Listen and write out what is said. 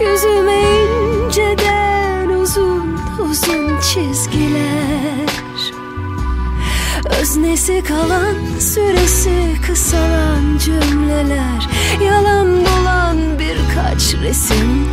Yüzüm inceden uzun uzun çizgiler. Öznesi kalan süresi kısalan cümleler. Yalan dolan birkaç resim